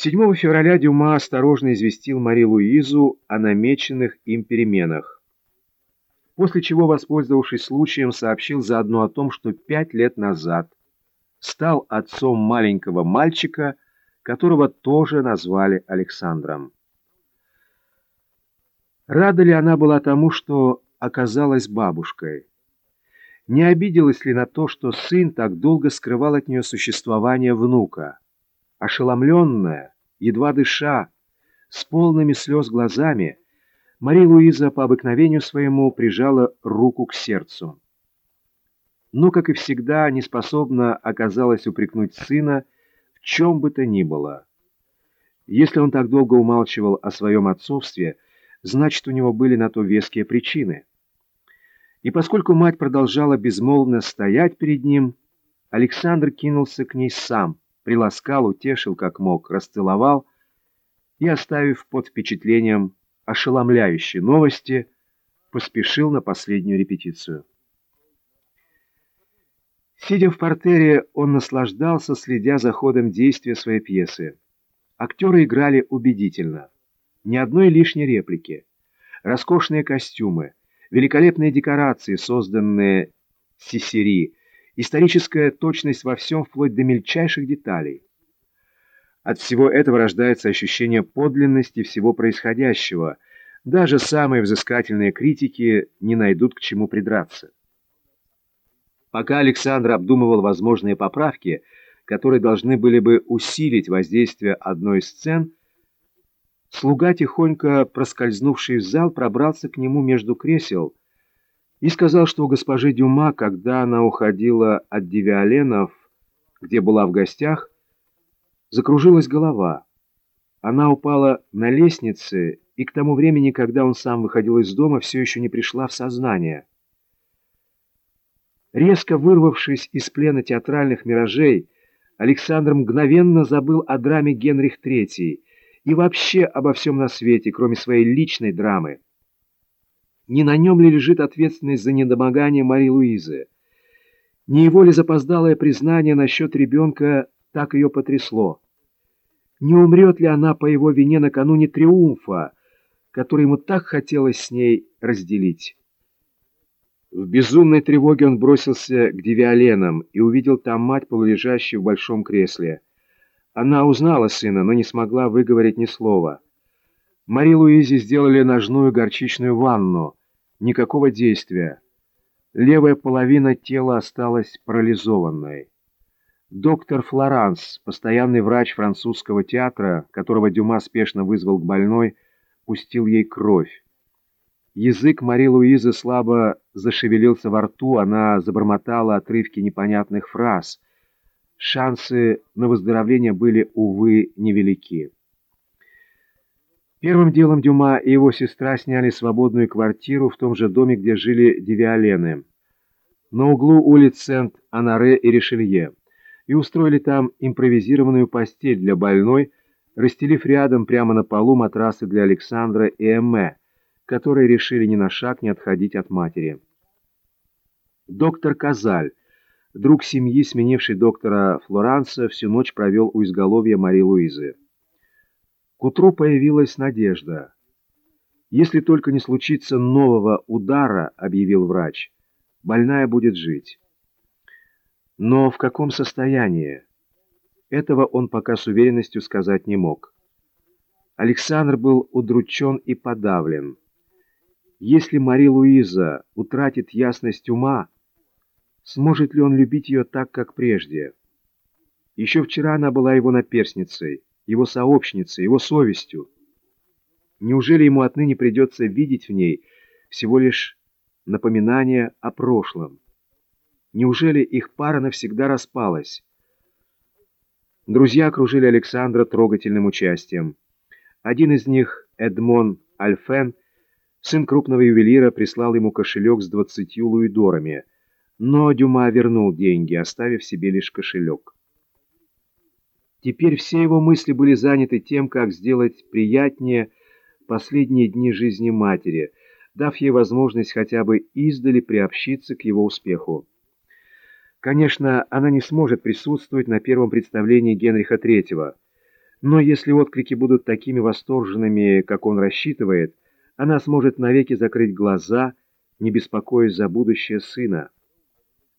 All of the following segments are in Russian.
7 февраля Дюма осторожно известил Мари Луизу о намеченных им переменах, после чего, воспользовавшись случаем, сообщил заодно о том, что пять лет назад стал отцом маленького мальчика, которого тоже назвали Александром. Рада ли она была тому, что оказалась бабушкой? Не обиделась ли на то, что сын так долго скрывал от нее существование внука? Ошеломленная, едва дыша, с полными слез глазами, Мария Луиза по обыкновению своему прижала руку к сердцу. Но, как и всегда, не способна оказалась упрекнуть сына в чем бы то ни было. Если он так долго умалчивал о своем отцовстве, значит, у него были на то веские причины. И поскольку мать продолжала безмолвно стоять перед ним, Александр кинулся к ней сам, приласкал, утешил как мог, расцеловал и, оставив под впечатлением ошеломляющей новости, поспешил на последнюю репетицию. Сидя в портере, он наслаждался, следя за ходом действия своей пьесы. Актеры играли убедительно. Ни одной лишней реплики. Роскошные костюмы, великолепные декорации, созданные Сисери, историческая точность во всем, вплоть до мельчайших деталей. От всего этого рождается ощущение подлинности всего происходящего. Даже самые взыскательные критики не найдут к чему придраться. Пока Александр обдумывал возможные поправки, которые должны были бы усилить воздействие одной из сцен, слуга, тихонько проскользнувший в зал, пробрался к нему между кресел и сказал, что у госпожи Дюма, когда она уходила от Девиоленов, где была в гостях, закружилась голова. Она упала на лестнице, и к тому времени, когда он сам выходил из дома, все еще не пришла в сознание. Резко вырвавшись из плена театральных миражей, Александр мгновенно забыл о драме Генрих III и вообще обо всем на свете, кроме своей личной драмы. Не на нем ли лежит ответственность за недомогание Марии Луизы? Не его ли запоздалое признание насчет ребенка так ее потрясло? Не умрет ли она по его вине накануне триумфа, который ему так хотелось с ней разделить? В безумной тревоге он бросился к Девиоленам и увидел там мать, полулежащую в большом кресле. Она узнала сына, но не смогла выговорить ни слова. Мари Луизе сделали ножную горчичную ванну, Никакого действия. Левая половина тела осталась парализованной. Доктор Флоранс, постоянный врач французского театра, которого Дюма спешно вызвал к больной, пустил ей кровь. Язык Мари Луизы слабо зашевелился во рту, она забормотала отрывки непонятных фраз. Шансы на выздоровление были, увы, невелики. Первым делом Дюма и его сестра сняли свободную квартиру в том же доме, где жили Девиолены, на углу улиц Сент-Анаре и Ришелье, и устроили там импровизированную постель для больной, расстелив рядом прямо на полу матрасы для Александра и Эмме, которые решили ни на шаг не отходить от матери. Доктор Казаль, друг семьи, сменивший доктора Флоранса, всю ночь провел у изголовья Мари Луизы. К утру появилась надежда. «Если только не случится нового удара», — объявил врач, — «больная будет жить». Но в каком состоянии? Этого он пока с уверенностью сказать не мог. Александр был удручен и подавлен. Если Мари Луиза утратит ясность ума, сможет ли он любить ее так, как прежде? Еще вчера она была его наперсницей его сообщницей, его совестью. Неужели ему отныне придется видеть в ней всего лишь напоминание о прошлом? Неужели их пара навсегда распалась? Друзья окружили Александра трогательным участием. Один из них, Эдмон Альфен, сын крупного ювелира, прислал ему кошелек с двадцатью луидорами, но Дюма вернул деньги, оставив себе лишь кошелек. Теперь все его мысли были заняты тем, как сделать приятнее последние дни жизни матери, дав ей возможность хотя бы издали приобщиться к его успеху. Конечно, она не сможет присутствовать на первом представлении Генриха III, Но если отклики будут такими восторженными, как он рассчитывает, она сможет навеки закрыть глаза, не беспокоясь за будущее сына.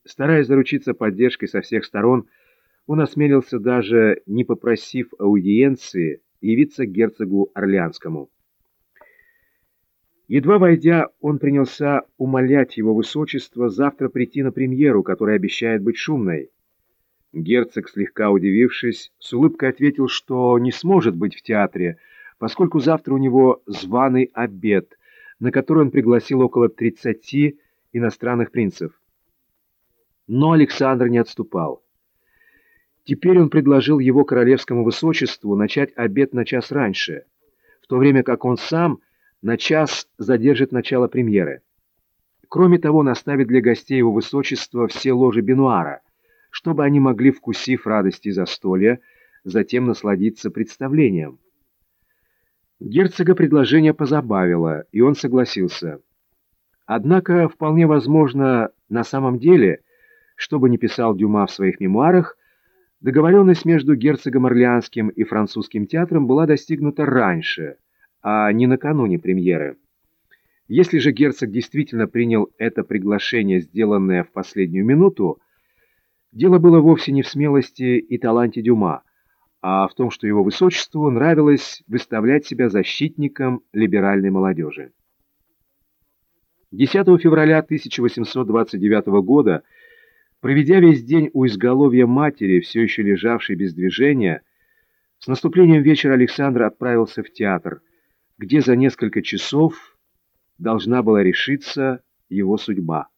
Стараясь заручиться поддержкой со всех сторон, он осмелился даже, не попросив аудиенции, явиться к герцогу Орлеанскому. Едва войдя, он принялся умолять его высочество завтра прийти на премьеру, которая обещает быть шумной. Герцог, слегка удивившись, с улыбкой ответил, что не сможет быть в театре, поскольку завтра у него званый обед, на который он пригласил около 30 иностранных принцев. Но Александр не отступал. Теперь он предложил его королевскому высочеству начать обед на час раньше, в то время как он сам на час задержит начало премьеры. Кроме того, он оставит для гостей его высочества все ложи Бенуара – чтобы они могли, вкусив радости застолья, затем насладиться представлением. Герцога предложение позабавило, и он согласился. Однако, вполне возможно, на самом деле, что бы ни писал Дюма в своих мемуарах, договоренность между герцогом Орлеанским и французским театром была достигнута раньше, а не накануне премьеры. Если же герцог действительно принял это приглашение, сделанное в последнюю минуту, Дело было вовсе не в смелости и таланте Дюма, а в том, что его высочеству нравилось выставлять себя защитником либеральной молодежи. 10 февраля 1829 года, проведя весь день у изголовья матери, все еще лежавшей без движения, с наступлением вечера Александр отправился в театр, где за несколько часов должна была решиться его судьба.